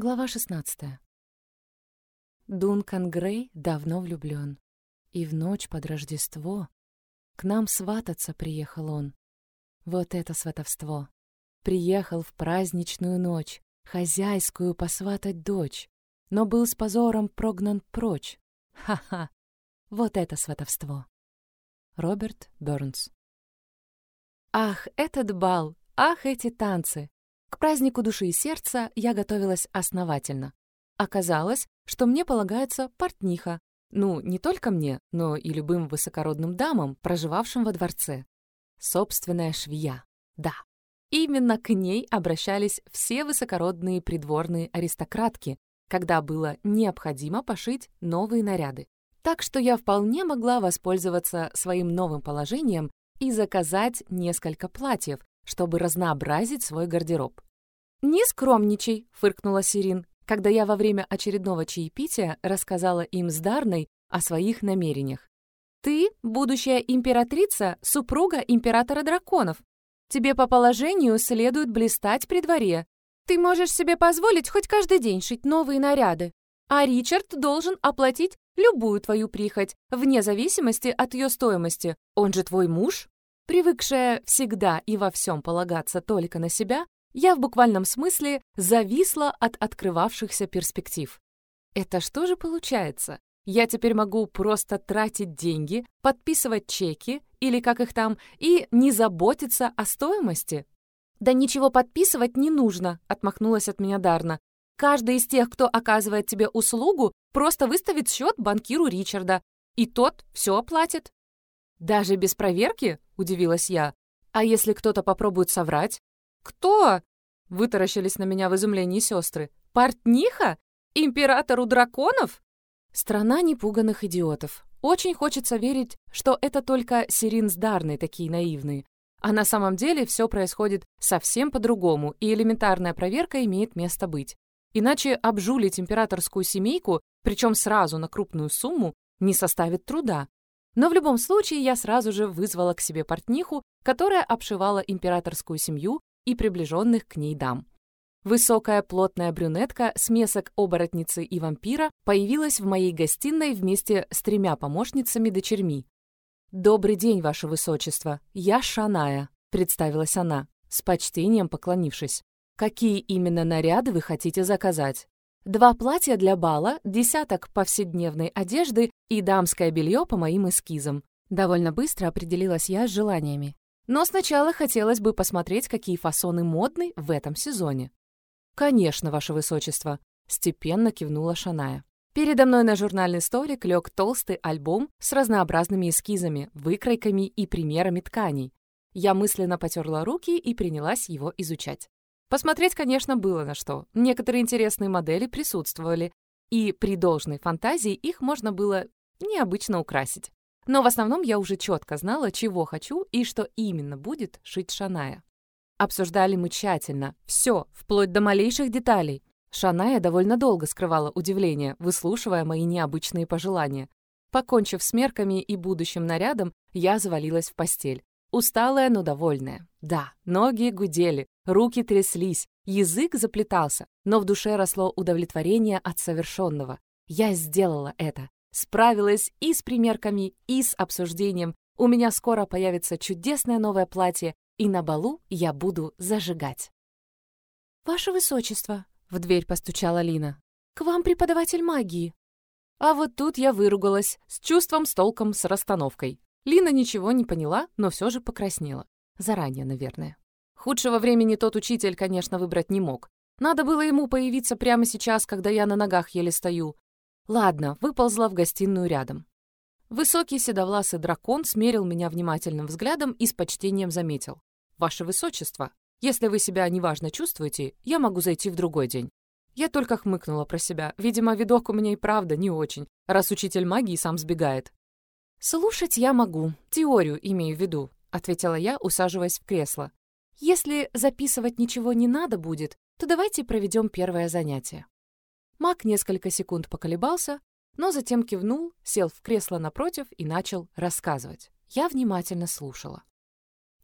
Глава 16. Дункан Грей давно влюблен, и в ночь под Рождество к нам свататься приехал он. Вот это сватовство! Приехал в праздничную ночь, хозяйскую посватать дочь, но был с позором прогнан прочь. Ха-ха! Вот это сватовство! Роберт Бёрнс Ах, этот бал! Ах, эти танцы! К празднику души и сердца я готовилась основательно. Оказалось, что мне полагается портниха. Ну, не только мне, но и любым высокородным дамам, проживавшим во дворце. Собственная швея. Да, именно к ней обращались все высокородные придворные аристократки, когда было необходимо пошить новые наряды. Так что я вполне могла воспользоваться своим новым положением и заказать несколько платьев, чтобы разнообразить свой гардероб. «Не скромничай», — фыркнула Сирин, когда я во время очередного чаепития рассказала им с Дарной о своих намерениях. «Ты — будущая императрица, супруга императора драконов. Тебе по положению следует блистать при дворе. Ты можешь себе позволить хоть каждый день шить новые наряды. А Ричард должен оплатить любую твою прихоть, вне зависимости от ее стоимости. Он же твой муж?» Привыкшая всегда и во всем полагаться только на себя, я в буквальном смысле зависла от открывавшихся перспектив. Это что же получается? Я теперь могу просто тратить деньги, подписывать чеки или как их там, и не заботиться о стоимости? «Да ничего подписывать не нужно», — отмахнулась от меня Дарна. «Каждый из тех, кто оказывает тебе услугу, просто выставит счет банкиру Ричарда, и тот все оплатит». «Даже без проверки?» — удивилась я. «А если кто-то попробует соврать?» «Кто?» — вытаращились на меня в изумлении сестры. «Портниха? Императору драконов?» Страна непуганных идиотов. Очень хочется верить, что это только Сирин с Дарной такие наивные. А на самом деле все происходит совсем по-другому, и элементарная проверка имеет место быть. Иначе обжулить императорскую семейку, причем сразу на крупную сумму, не составит труда. Но в любом случае я сразу же вызвала к себе портниху, которая обшивала императорскую семью и приближенных к ней дам. Высокая плотная брюнетка, смесок оборотницы и вампира, появилась в моей гостиной вместе с тремя помощницами-дочерьми. «Добрый день, Ваше Высочество, я Шаная», — представилась она, с почтением поклонившись. «Какие именно наряды вы хотите заказать?» Два платья для бала, десяток повседневной одежды и дамское белье по моим эскизам. Довольно быстро определилась я с желаниями. Но сначала хотелось бы посмотреть, какие фасоны модны в этом сезоне. «Конечно, Ваше Высочество», — степенно кивнула Шаная. Передо мной на журнальный столик лег толстый альбом с разнообразными эскизами, выкройками и примерами тканей. Я мысленно потерла руки и принялась его изучать. Посмотреть, конечно, было на что. Некоторые интересные модели присутствовали, и при должной фантазии их можно было необычно украсить. Но в основном я уже четко знала, чего хочу и что именно будет шить Шаная. Обсуждали мы тщательно, все, вплоть до малейших деталей. Шаная довольно долго скрывала удивление, выслушивая мои необычные пожелания. Покончив с мерками и будущим нарядом, я завалилась в постель. Усталая, но довольная. Да, ноги гудели, руки тряслись, язык заплетался, но в душе росло удовлетворение от совершенного. Я сделала это. Справилась и с примерками, и с обсуждением. У меня скоро появится чудесное новое платье, и на балу я буду зажигать. «Ваше Высочество», — в дверь постучала Лина, — «к вам преподаватель магии». А вот тут я выругалась, с чувством, с толком, с расстановкой. Лина ничего не поняла, но все же покраснела. Заранее, наверное. Худшего времени тот учитель, конечно, выбрать не мог. Надо было ему появиться прямо сейчас, когда я на ногах еле стою. Ладно, выползла в гостиную рядом. Высокий седовласый дракон смерил меня внимательным взглядом и с почтением заметил. «Ваше Высочество, если вы себя неважно чувствуете, я могу зайти в другой день». Я только хмыкнула про себя. Видимо, видок у меня и правда не очень, раз учитель магии сам сбегает. «Слушать я могу, теорию имею в виду», — ответила я, усаживаясь в кресло. «Если записывать ничего не надо будет, то давайте проведем первое занятие». Маг несколько секунд поколебался, но затем кивнул, сел в кресло напротив и начал рассказывать. Я внимательно слушала.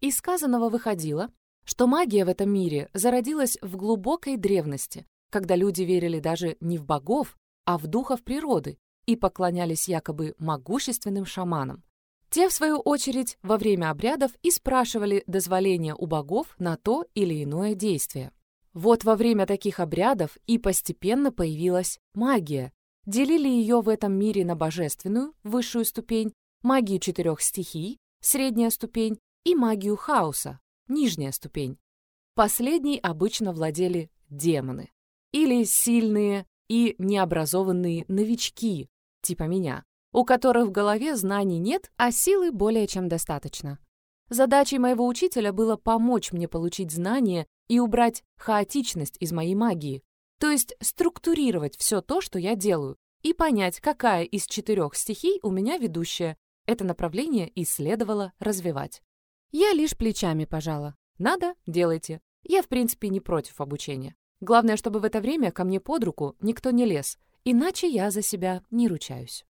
Из сказанного выходило, что магия в этом мире зародилась в глубокой древности, когда люди верили даже не в богов, а в духов природы и поклонялись якобы могущественным шаманам. Те, в свою очередь, во время обрядов и спрашивали дозволения у богов на то или иное действие. Вот во время таких обрядов и постепенно появилась магия. Делили ее в этом мире на божественную, высшую ступень, магию четырех стихий, средняя ступень, и магию хаоса, нижняя ступень. Последней обычно владели демоны. Или сильные и необразованные новички, типа меня, у которых в голове знаний нет, а силы более чем достаточно. Задачей моего учителя было помочь мне получить знания и убрать хаотичность из моей магии, то есть структурировать все то, что я делаю, и понять, какая из четырех стихий у меня ведущая. Это направление и следовало развивать. Я лишь плечами пожала. Надо — делайте. Я, в принципе, не против обучения. Главное, чтобы в это время ко мне под руку никто не лез, иначе я за себя не ручаюсь.